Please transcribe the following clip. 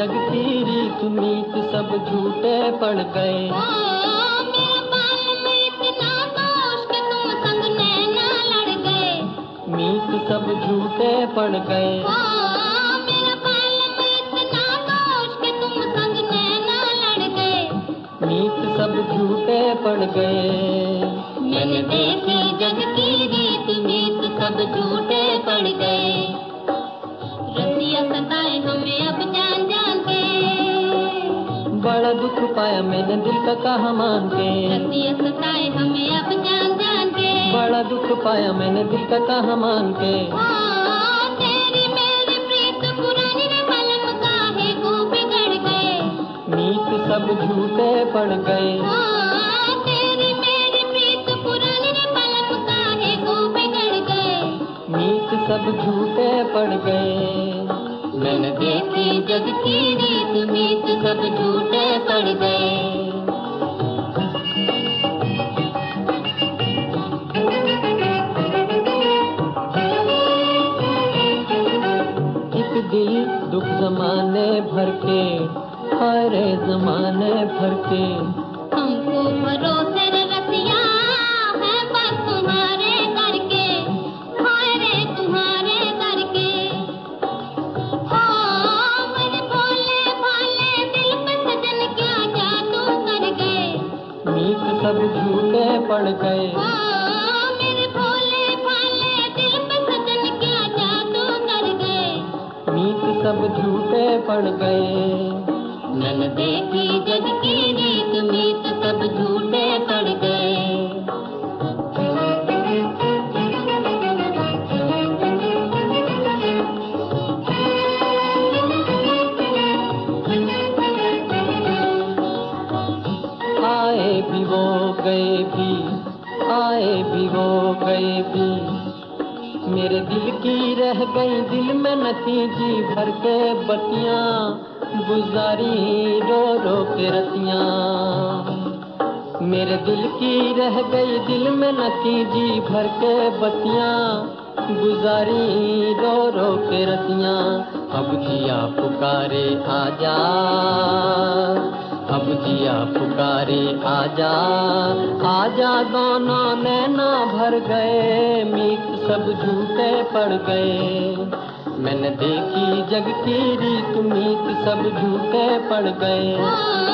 जग की रीत सब झूठे पड़ गए। ओ मेरा बाल में इतना दोष कि तुम संग नैना लड़ गए। मीत सब झूठे पड़ गए। ओ मेरा बाल में इतना दोष कि तुम संग नैना लड़ गए। मीत सब झूठे पड़ गए। मैंने देखी जग की रीत मीत बड़ा दुख पाया मैंने दिल का कहा मान के। सताए हमें अब जान जान के। बड़ा दुख पाया मैंने दिल का कहा मान के। मीत सब झूठे पड़ गए। तेरी मेरी प्रीत पुरानी रे बलम काहे को बिगड़ गए। मीत सब झूठे पड़ गए। मैंने देखी जग की दिल दुख जमाने भर के हरे जमाने भर के। हमको भरोसे रे रसिया है बस तुम्हारे करके हाय रे तुम्हारे करके भोले भाले दिल पे सजन क्या जादू कर गए। मीत सब झूठे पड़ गए। सब झूठे पड़ गए। मैंने देखी जग की रीत मीत सब झूठे पड़ गए। आए भी वो गए भी आए भी वो गए भी। मेरे दिल की रह गई दिल में नतीजी भर के बतियाँ, गुजारी रो रो के रतियाँ। मेरे दिल की रह गई दिल में नतीजी भर के बतियाँ, गुजारी रो रो के रतियाँ। अब जिया पुकारे आजा। अब जिया पुकारे, आजा आजा दोनों नैना भर गए, मीत सब झूठे पड़ गए। मैंने देखी जग की रीत मीत सब झूठे पड़ गए।